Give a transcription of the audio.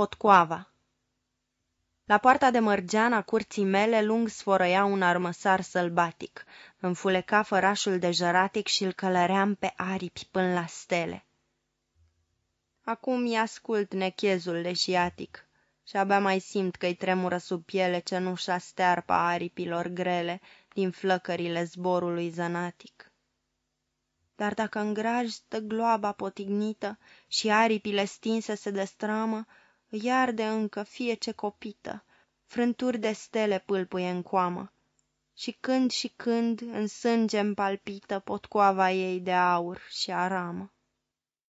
Potcoava La poarta de mărgean a curții mele lung sfărăia un armăsar sălbatic, înfuleca fărașul de jăratic și-l călăream pe aripi până la stele. Acum-i ascult nechezul leșiatic și abia mai simt că-i tremură sub piele cenușa stearpă a aripilor grele din flăcările zborului zănatic. Dar dacă în graj stă gloaba potignită și aripile stinse se destramă, îi arde încă fie ce copită, frânturi de stele pâlpâie în coamă. Și când și când în sânge palpită potcoava ei de aur și aramă.